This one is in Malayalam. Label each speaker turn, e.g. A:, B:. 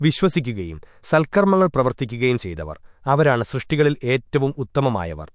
A: വിശ്വസിക്കുകയും സൽക്കർമ്മങ്ങൾ പ്രവർത്തിക്കുകയും ചെയ്തവർ. അവരാണ് സൃഷ്ടികളിൽ ഏറ്റവും ഉത്തമമായവർ.